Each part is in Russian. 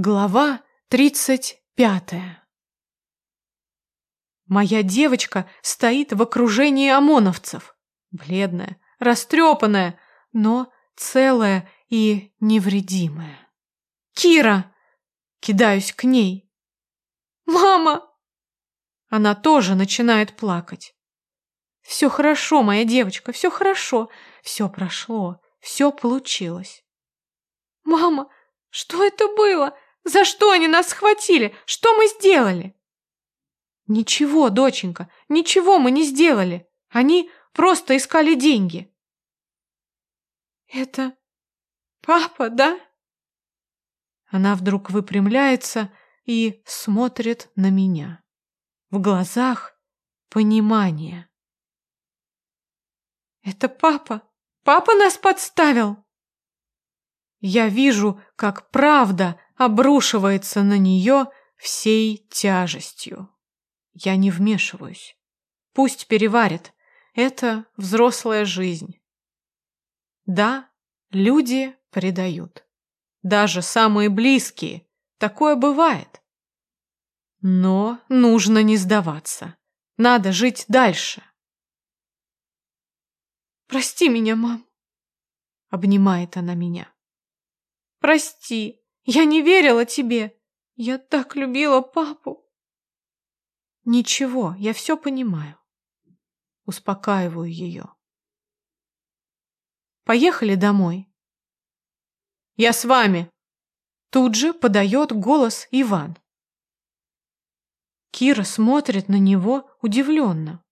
Глава тридцать пятая Моя девочка стоит в окружении ОМОНовцев. Бледная, растрепанная, но целая и невредимая. «Кира!» Кидаюсь к ней. «Мама!» Она тоже начинает плакать. «Все хорошо, моя девочка, все хорошо. Все прошло, все получилось». «Мама, что это было? За что они нас схватили? Что мы сделали? Ничего, доченька, ничего мы не сделали. Они просто искали деньги. Это папа, да? Она вдруг выпрямляется и смотрит на меня. В глазах понимание. Это папа? Папа нас подставил? Я вижу, как правда обрушивается на нее всей тяжестью. Я не вмешиваюсь. Пусть переварит. Это взрослая жизнь. Да, люди предают. Даже самые близкие. Такое бывает. Но нужно не сдаваться. Надо жить дальше. «Прости меня, мам», — обнимает она меня. Прости, я не верила тебе. Я так любила папу. Ничего, я все понимаю. Успокаиваю ее. Поехали домой. Я с вами. Тут же подает голос Иван. Кира смотрит на него удивленно.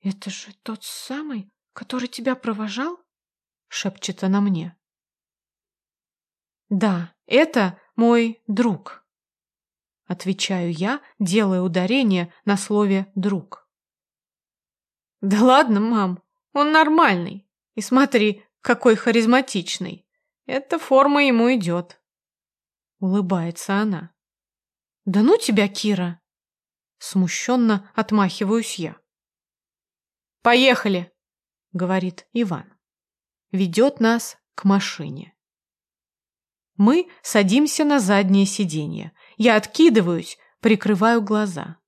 «Это же тот самый, который тебя провожал?» — шепчет она мне. Да, это мой друг. Отвечаю я, делая ударение на слове «друг». Да ладно, мам, он нормальный. И смотри, какой харизматичный. Эта форма ему идет. Улыбается она. Да ну тебя, Кира. Смущенно отмахиваюсь я. Поехали, говорит Иван. Ведет нас к машине. Мы садимся на заднее сиденье. Я откидываюсь, прикрываю глаза.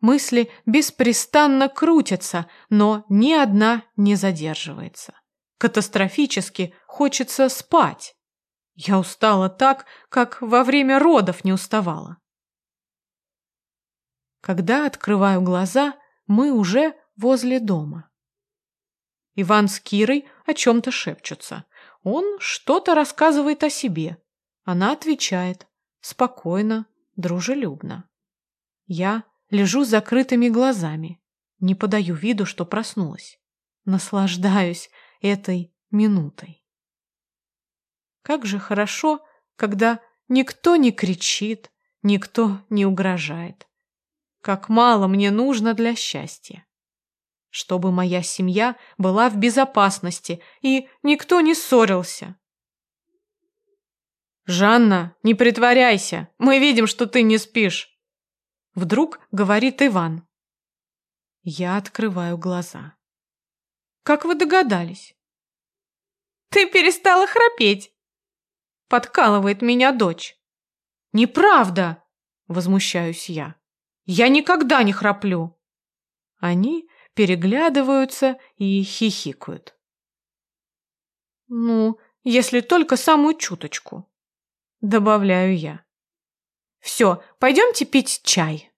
Мысли беспрестанно крутятся, но ни одна не задерживается. Катастрофически хочется спать. Я устала так, как во время родов не уставала. Когда открываю глаза, мы уже возле дома. Иван с Кирой о чем-то шепчутся. Он что-то рассказывает о себе. Она отвечает. Спокойно, дружелюбно. Я лежу с закрытыми глазами. Не подаю виду, что проснулась. Наслаждаюсь этой минутой. Как же хорошо, когда никто не кричит, никто не угрожает. Как мало мне нужно для счастья чтобы моя семья была в безопасности и никто не ссорился. «Жанна, не притворяйся, мы видим, что ты не спишь!» Вдруг говорит Иван. Я открываю глаза. «Как вы догадались?» «Ты перестала храпеть!» Подкалывает меня дочь. «Неправда!» Возмущаюсь я. «Я никогда не храплю!» Они переглядываются и хихикают. «Ну, если только самую чуточку», — добавляю я. «Все, пойдемте пить чай».